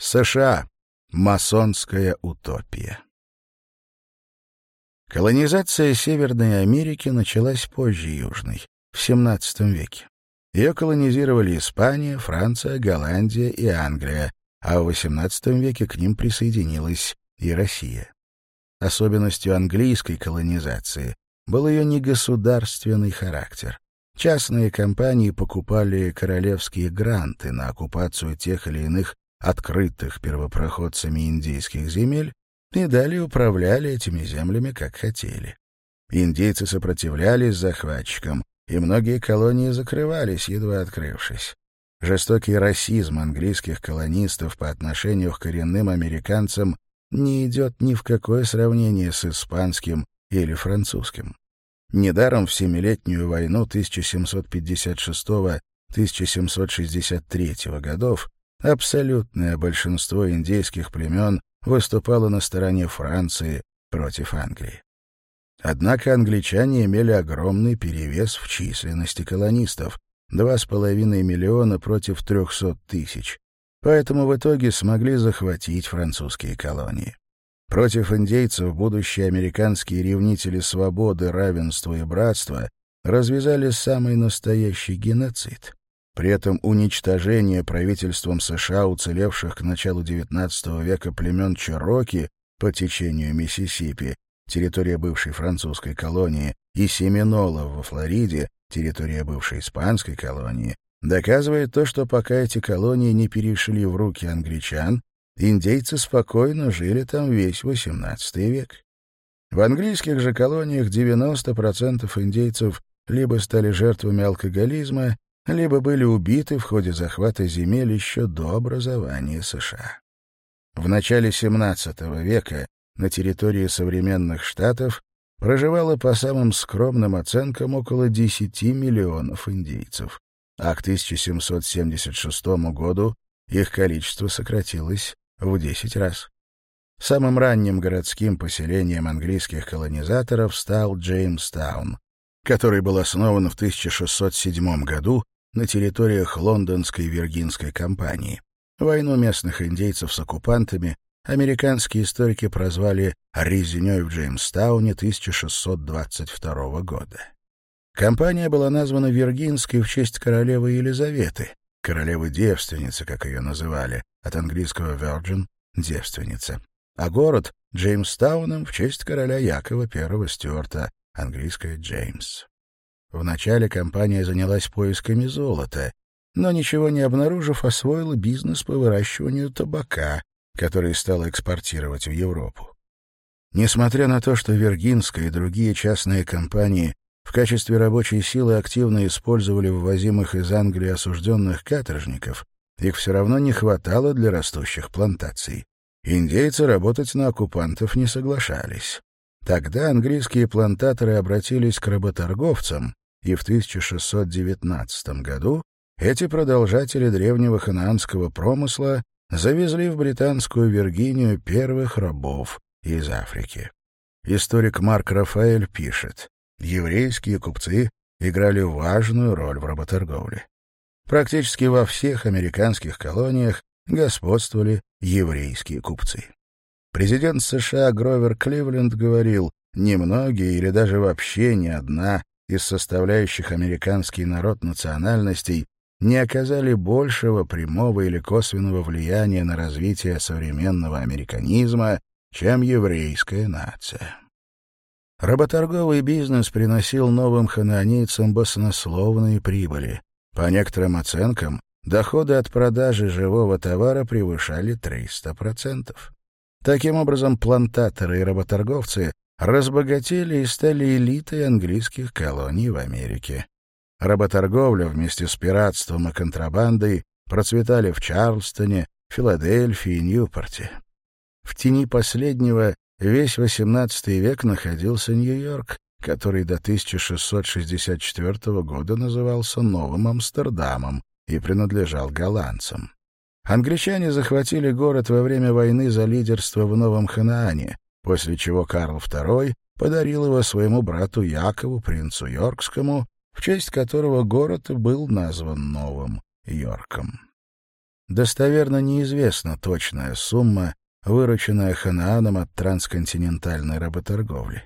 США. Масонская утопия. Колонизация Северной Америки началась позже Южной, в XVII веке. Ее колонизировали Испания, Франция, Голландия и Англия, а в XVIII веке к ним присоединилась и Россия. Особенностью английской колонизации был ее негосударственный характер. Частные компании покупали королевские гранты на оккупацию тех или иных открытых первопроходцами индейских земель, и далее управляли этими землями, как хотели. Индейцы сопротивлялись захватчикам, и многие колонии закрывались, едва открывшись. Жестокий расизм английских колонистов по отношению к коренным американцам не идет ни в какое сравнение с испанским или французским. Недаром в Семилетнюю войну 1756-1763 годов абсолютное большинство индейских племен выступало на стороне Франции против Англии. Однако англичане имели огромный перевес в численности колонистов — 2,5 миллиона против 300 тысяч, поэтому в итоге смогли захватить французские колонии. Против индейцев будущие американские ревнители свободы, равенства и братства развязали самый настоящий геноцид. При этом уничтожение правительством США уцелевших к началу XIX века племен Чироки по течению Миссисипи, территория бывшей французской колонии, и Семинолов во Флориде, территория бывшей испанской колонии, доказывает то, что пока эти колонии не перешли в руки англичан, индейцы спокойно жили там весь XVIII век. В английских же колониях 90% индейцев либо стали жертвами алкоголизма, либо были убиты в ходе захвата земель еще до образования США. В начале XVII века на территории современных штатов проживало по самым скромным оценкам около 10 миллионов индейцев, а к 1776 году их количество сократилось в 10 раз. Самым ранним городским поселением английских колонизаторов стал Джеймстаун, который был основан в 1607 году на территориях лондонской виргинской компании. Войну местных индейцев с оккупантами американские историки прозвали «резней в Джеймстауне 1622 года». Компания была названа Виргинской в честь королевы Елизаветы, королевы-девственницы, как ее называли, от английского «virgin» — «девственница», а город — Джеймстауном в честь короля Якова I Стюарта, английское «Джеймс». Вначале компания занялась поисками золота, но, ничего не обнаружив, освоила бизнес по выращиванию табака, который стала экспортировать в Европу. Несмотря на то, что Виргинская и другие частные компании в качестве рабочей силы активно использовали ввозимых из Англии осужденных каторжников, их все равно не хватало для растущих плантаций. Индейцы работать на оккупантов не соглашались. Тогда английские плантаторы обратились к работорговцам, и в 1619 году эти продолжатели древнего ханаанского промысла завезли в британскую Виргинию первых рабов из Африки. Историк Марк Рафаэль пишет, еврейские купцы играли важную роль в работорговле. Практически во всех американских колониях господствовали еврейские купцы. Президент США Гровер Кливленд говорил, немногие или даже вообще ни одна из составляющих американский народ национальностей не оказали большего прямого или косвенного влияния на развитие современного американизма, чем еврейская нация. Работорговый бизнес приносил новым хананейцам баснословные прибыли. По некоторым оценкам, доходы от продажи живого товара превышали 300%. Таким образом, плантаторы и работорговцы разбогатели и стали элитой английских колоний в Америке. Работорговля вместе с пиратством и контрабандой процветали в Чарльстоне, Филадельфии и Ньюпорте. В тени последнего весь XVIII век находился Нью-Йорк, который до 1664 года назывался Новым Амстердамом и принадлежал голландцам. Англичане захватили город во время войны за лидерство в Новом Ханаане, после чего Карл II подарил его своему брату Якову, принцу Йоркскому, в честь которого город был назван Новым Йорком. Достоверно неизвестна точная сумма, вырученная Ханааном от трансконтинентальной работорговли.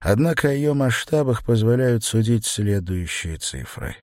Однако о ее масштабах позволяют судить следующие цифры.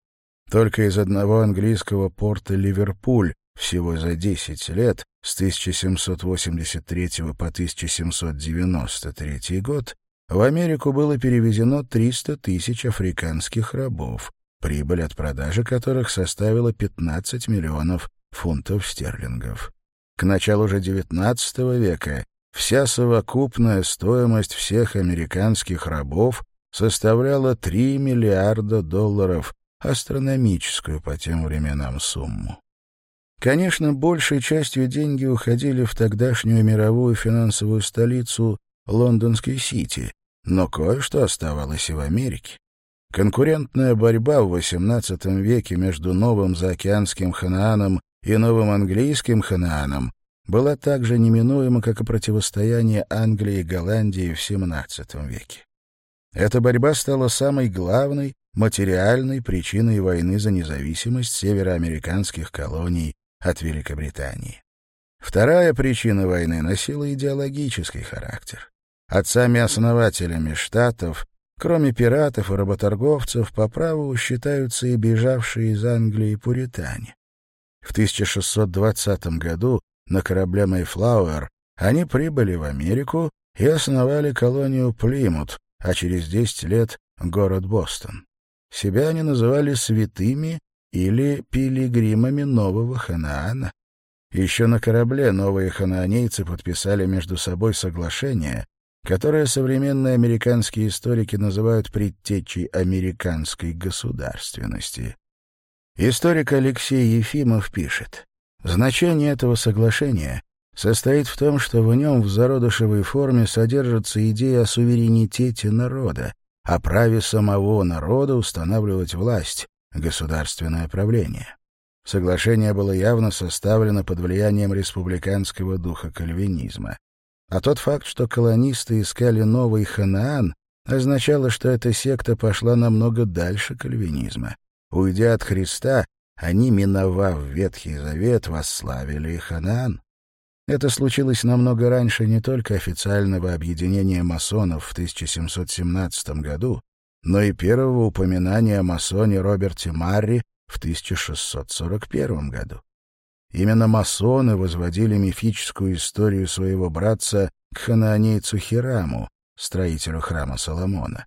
Только из одного английского порта Ливерпуль всего за 10 лет, с 1783 по 1793 год, в Америку было перевезено 300 тысяч африканских рабов, прибыль от продажи которых составила 15 миллионов фунтов стерлингов. К началу же XIX века вся совокупная стоимость всех американских рабов составляла 3 миллиарда долларов, астрономическую по тем временам сумму. Конечно, большей частью деньги уходили в тогдашнюю мировую финансовую столицу Лондонский Сити, но кое-что оставалось и в Америке. Конкурентная борьба в XVIII веке между новым заокеанским ханааном и новым английским ханааном была так же неминуема, как и противостояние Англии и Голландии в XVII веке. Эта борьба стала самой главной материальной причиной войны за независимость североамериканских колоний от Великобритании. Вторая причина войны носила идеологический характер. Отцами-основателями штатов, кроме пиратов и работорговцев, по праву считаются и бежавшие из Англии пуритане. В 1620 году на корабле «Мэйфлауэр» они прибыли в Америку и основали колонию Плимут, а через 10 лет — город Бостон. Себя они называли «святыми» или пилигримами нового Ханаана. Еще на корабле новые ханаанейцы подписали между собой соглашение, которое современные американские историки называют предтечей американской государственности. Историк Алексей Ефимов пишет, «Значение этого соглашения состоит в том, что в нем в зародышевой форме содержится идея о суверенитете народа, о праве самого народа устанавливать власть, государственное правление. Соглашение было явно составлено под влиянием республиканского духа кальвинизма. А тот факт, что колонисты искали новый Ханаан, означало, что эта секта пошла намного дальше кальвинизма. Уйдя от Христа, они, миновав Ветхий Завет, восславили Ханаан. Это случилось намного раньше не только официального объединения масонов в 1717 году, но и первого упоминания о масоне Роберте Марри в 1641 году. Именно масоны возводили мифическую историю своего братца к ханаанейцу Хираму, строителю храма Соломона.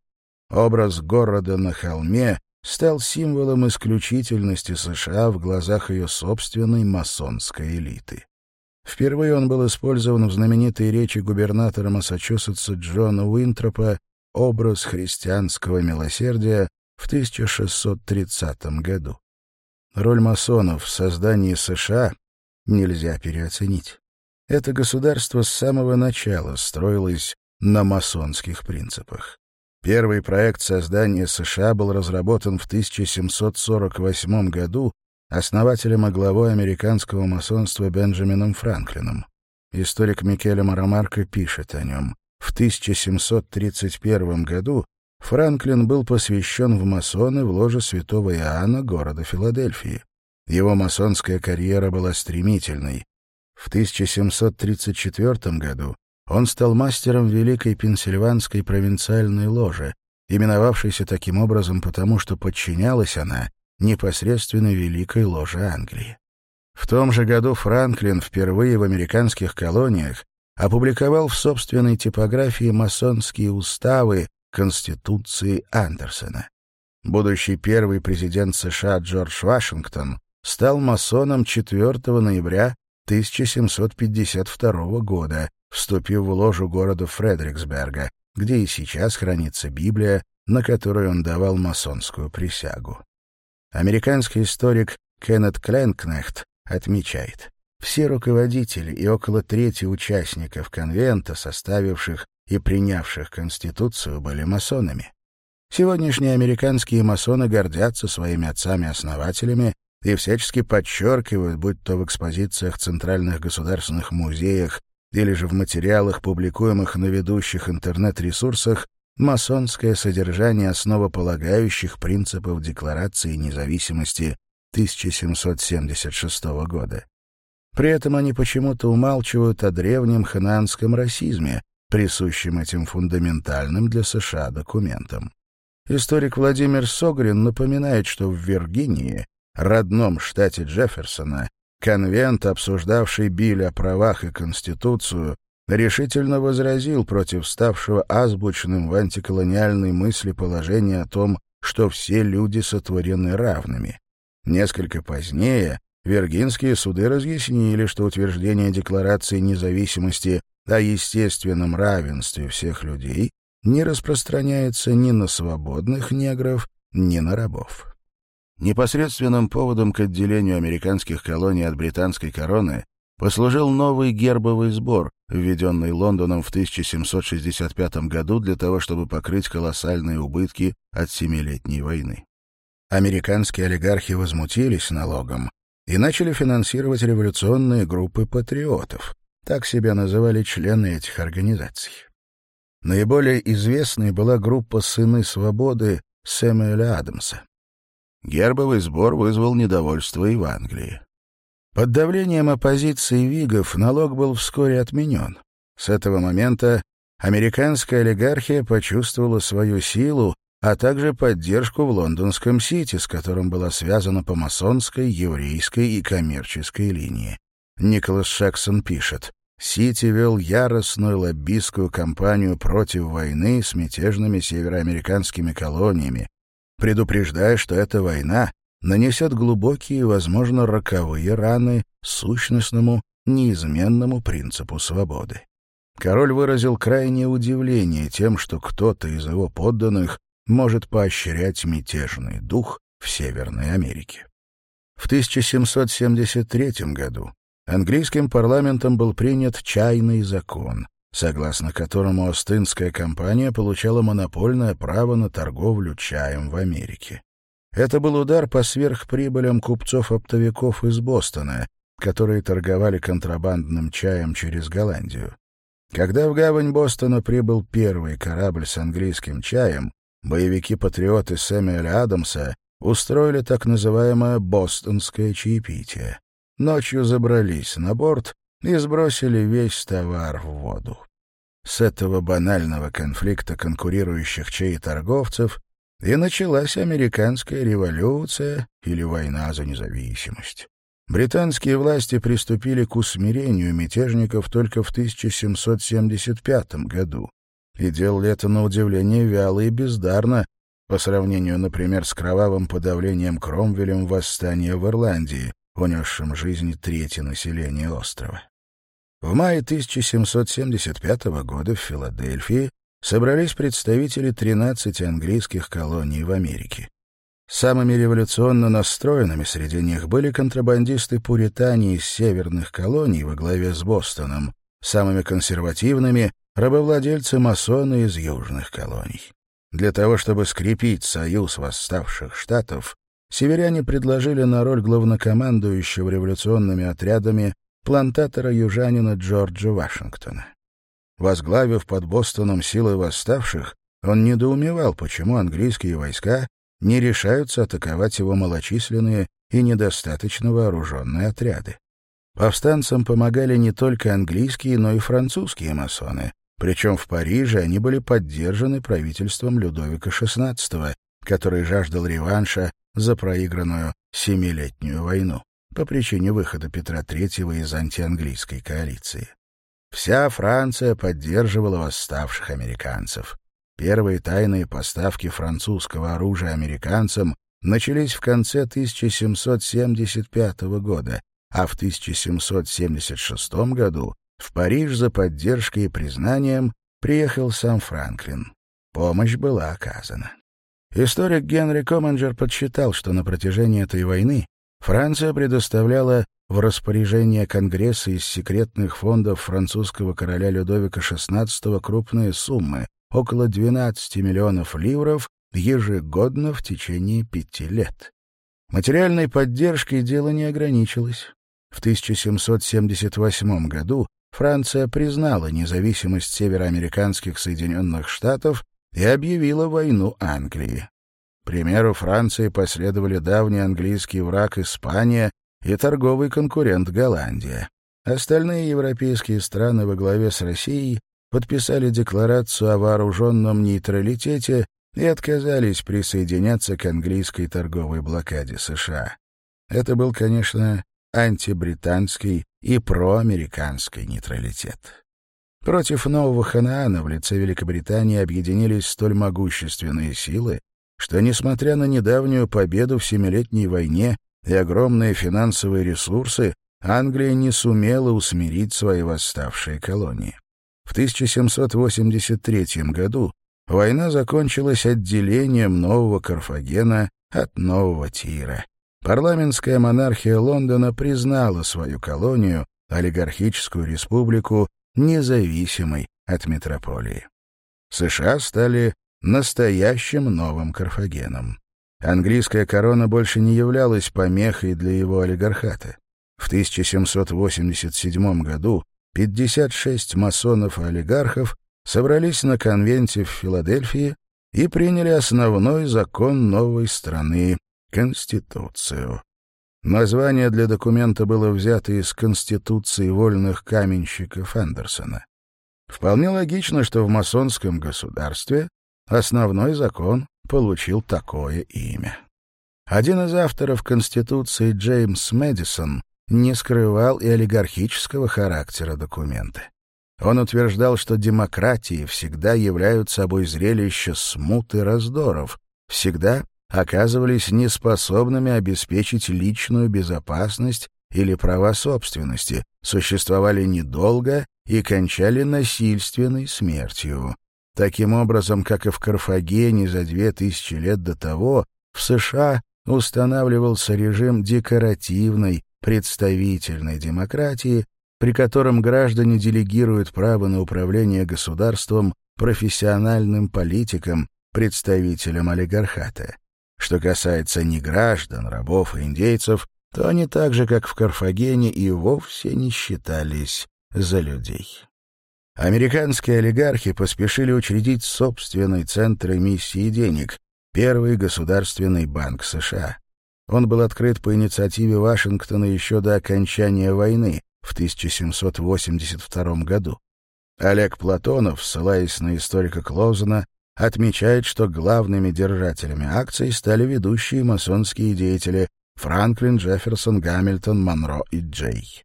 Образ города на холме стал символом исключительности США в глазах ее собственной масонской элиты. Впервые он был использован в знаменитой речи губернатора Массачусетса Джона Уинтропа образ христианского милосердия в 1630 году. Роль масонов в создании США нельзя переоценить. Это государство с самого начала строилось на масонских принципах. Первый проект создания США был разработан в 1748 году основателем и главой американского масонства Бенджамином Франклином. Историк Микеле Марамарко пишет о нем. В 1731 году Франклин был посвящен в масоны в ложе святого Иоанна города Филадельфии. Его масонская карьера была стремительной. В 1734 году он стал мастером Великой Пенсильванской провинциальной ложи, именовавшейся таким образом потому, что подчинялась она непосредственно Великой ложе Англии. В том же году Франклин впервые в американских колониях опубликовал в собственной типографии масонские уставы Конституции Андерсона. Будущий первый президент США Джордж Вашингтон стал масоном 4 ноября 1752 года, вступив в ложу города Фредериксберга, где и сейчас хранится Библия, на которую он давал масонскую присягу. Американский историк Кеннет Кленкнехт отмечает, все руководители и около трети участников конвента, составивших и принявших Конституцию, были масонами. Сегодняшние американские масоны гордятся своими отцами-основателями и всячески подчеркивают, будь то в экспозициях центральных государственных музеях или же в материалах, публикуемых на ведущих интернет-ресурсах, масонское содержание основополагающих принципов Декларации независимости 1776 года. При этом они почему-то умалчивают о древнем хананском расизме, присущем этим фундаментальным для США документам. Историк Владимир Согрин напоминает, что в Виргинии, родном штате Джефферсона, конвент, обсуждавший Биль о правах и Конституцию, решительно возразил против ставшего азбучным в антиколониальной мысли положения о том, что все люди сотворены равными. Несколько позднее Вергинские суды разъяснили, что утверждение Декларации независимости о естественном равенстве всех людей не распространяется ни на свободных негров, ни на рабов. Непосредственным поводом к отделению американских колоний от британской короны послужил новый гербовый сбор, введенный Лондоном в 1765 году для того, чтобы покрыть колоссальные убытки от Семилетней войны. Американские олигархи возмутились налогом, и начали финансировать революционные группы патриотов. Так себя называли члены этих организаций. Наиболее известной была группа «Сыны свободы» Сэмюэля Адамса. Гербовый сбор вызвал недовольство и в Англии. Под давлением оппозиции Вигов налог был вскоре отменен. С этого момента американская олигархия почувствовала свою силу а также поддержку в лондонском Сити, с которым была связана по масонской, еврейской и коммерческой линии. Николас Шексон пишет, «Сити вел яростную лоббистскую кампанию против войны с мятежными североамериканскими колониями, предупреждая, что эта война нанесет глубокие, возможно, роковые раны сущностному, неизменному принципу свободы. Король выразил крайнее удивление тем, что кто-то из его подданных может поощрять мятежный дух в Северной Америке. В 1773 году английским парламентом был принят «Чайный закон», согласно которому Остинская компания получала монопольное право на торговлю чаем в Америке. Это был удар по сверхприбылям купцов-оптовиков из Бостона, которые торговали контрабандным чаем через Голландию. Когда в гавань Бостона прибыл первый корабль с английским чаем, Боевики-патриоты Сэмюэля Адамса устроили так называемое «бостонское чаепитие». Ночью забрались на борт и сбросили весь товар в воду. С этого банального конфликта конкурирующих чаи торговцев и началась американская революция или война за независимость. Британские власти приступили к усмирению мятежников только в 1775 году, и делал это на удивление вяло и бездарно, по сравнению, например, с кровавым подавлением Кромвелем восстания в Ирландии, унесшим жизнь трети населения острова. В мае 1775 года в Филадельфии собрались представители 13 английских колоний в Америке. Самыми революционно настроенными среди них были контрабандисты Пуритании из северных колоний во главе с Бостоном, самыми консервативными рабовладельцы масоны из южных колоний. Для того, чтобы скрепить союз восставших штатов, северяне предложили на роль главнокомандующего революционными отрядами плантатора-южанина Джорджа Вашингтона. Возглавив под Бостоном силы восставших, он недоумевал, почему английские войска не решаются атаковать его малочисленные и недостаточно вооруженные отряды. Повстанцам помогали не только английские, но и французские масоны, причем в Париже они были поддержаны правительством Людовика XVI, который жаждал реванша за проигранную Семилетнюю войну по причине выхода Петра III из антианглийской коалиции. Вся Франция поддерживала восставших американцев. Первые тайные поставки французского оружия американцам начались в конце 1775 года, а в 1776 году в Париж за поддержкой и признанием приехал сам Франклин. Помощь была оказана. Историк Генри Команджер подсчитал, что на протяжении этой войны Франция предоставляла в распоряжение Конгресса из секретных фондов французского короля Людовика XVI крупные суммы — около 12 миллионов ливров ежегодно в течение пяти лет. Материальной поддержкой дело не ограничилось. В 1778 году Франция признала независимость североамериканских Соединенных Штатов и объявила войну Англии. Примеру Франции последовали давний английский враг Испания и торговый конкурент Голландия. Остальные европейские страны во главе с Россией подписали декларацию о вооруженном нейтралитете и отказались присоединяться к английской торговой блокаде США. Это был, конечно, антибританский и проамериканский нейтралитет. Против нового Ханаана в лице Великобритании объединились столь могущественные силы, что, несмотря на недавнюю победу в Семилетней войне и огромные финансовые ресурсы, Англия не сумела усмирить свои восставшие колонии. В 1783 году война закончилась отделением нового Карфагена от нового Тира. Парламентская монархия Лондона признала свою колонию, олигархическую республику, независимой от метрополии. США стали настоящим новым Карфагеном. Английская корона больше не являлась помехой для его олигархата. В 1787 году 56 масонов и олигархов собрались на конвенте в Филадельфии и приняли основной закон новой страны Конституцию. Название для документа было взято из Конституции вольных каменщиков Андерсона. Вполне логично, что в масонском государстве основной закон получил такое имя. Один из авторов Конституции Джеймс Мэдисон не скрывал и олигархического характера документа. Он утверждал, что демократии всегда являются собой зрелище смут и раздоров, всегда оказывались неспособными обеспечить личную безопасность или права собственности, существовали недолго и кончали насильственной смертью. Таким образом, как и в Карфагене за две тысячи лет до того, в США устанавливался режим декоративной представительной демократии, при котором граждане делегируют право на управление государством профессиональным политикам, представителям олигархата. Что касается неграждан, рабов и индейцев, то они так же, как в Карфагене, и вовсе не считались за людей. Американские олигархи поспешили учредить собственный центр эмиссии денег, первый государственный банк США. Он был открыт по инициативе Вашингтона еще до окончания войны в 1782 году. Олег Платонов, ссылаясь на историка Клоузена, отмечает, что главными держателями акций стали ведущие масонские деятели Франклин, Джефферсон, Гамильтон, Монро и Джей.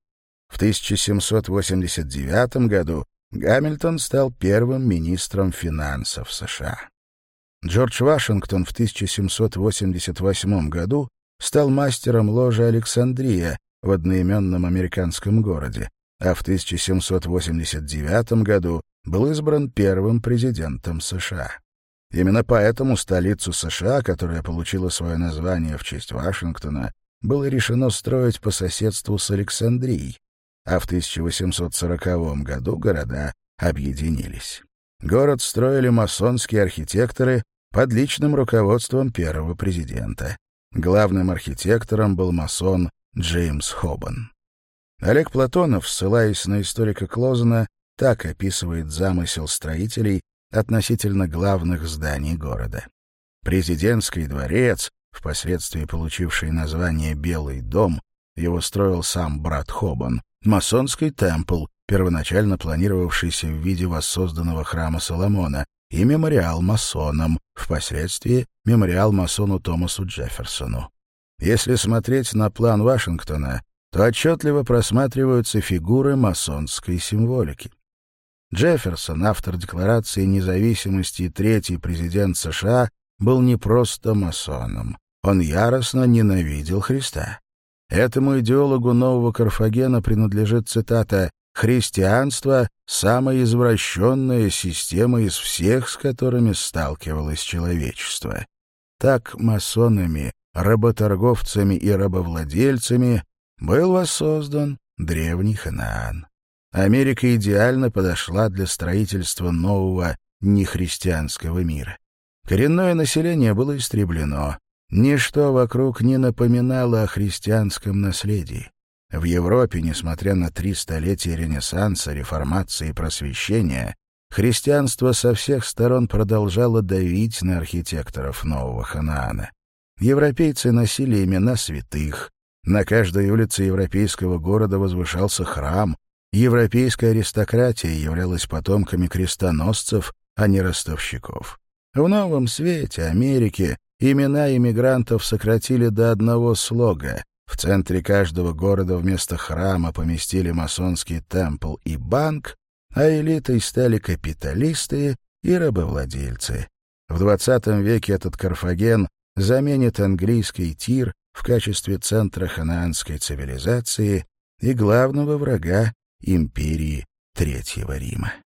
В 1789 году Гамильтон стал первым министром финансов США. Джордж Вашингтон в 1788 году стал мастером ложи Александрия в одноименном американском городе, а в 1789 году был избран первым президентом США. Именно поэтому столицу США, которая получила свое название в честь Вашингтона, было решено строить по соседству с Александрией, а в 1840 году города объединились. Город строили масонские архитекторы под личным руководством первого президента. Главным архитектором был масон Джеймс Хобан. Олег Платонов, ссылаясь на историка Клозена, так описывает замысел строителей, относительно главных зданий города. Президентский дворец, впоследствии получивший название «Белый дом», его строил сам брат Хобан, масонский темпл, первоначально планировавшийся в виде воссозданного храма Соломона, и мемориал масонам, впоследствии мемориал масону Томасу Джефферсону. Если смотреть на план Вашингтона, то отчетливо просматриваются фигуры масонской символики. Джефферсон, автор Декларации независимости и третий президент США, был не просто масоном. Он яростно ненавидел Христа. Этому идеологу нового Карфагена принадлежит цитата «Христианство — самая извращенная система из всех, с которыми сталкивалось человечество». Так масонами, работорговцами и рабовладельцами был воссоздан древний Ханаан. Америка идеально подошла для строительства нового нехристианского мира. Коренное население было истреблено. Ничто вокруг не напоминало о христианском наследии. В Европе, несмотря на три столетия Ренессанса, Реформации и Просвещения, христианство со всех сторон продолжало давить на архитекторов нового Ханаана. Европейцы носили имена святых. На каждой улице европейского города возвышался храм, Европейская аристократия являлась потомками крестоносцев, а не ростовщиков. В новом свете Америки имена иммигрантов сократили до одного слога. В центре каждого города вместо храма поместили масонский темпл и банк, а элитой стали капиталисты и рабовладельцы. В 20 веке этот Карфаген заменит английский Тир в качестве центра ханаанской цивилизации и главного врага империи Третьего Рима.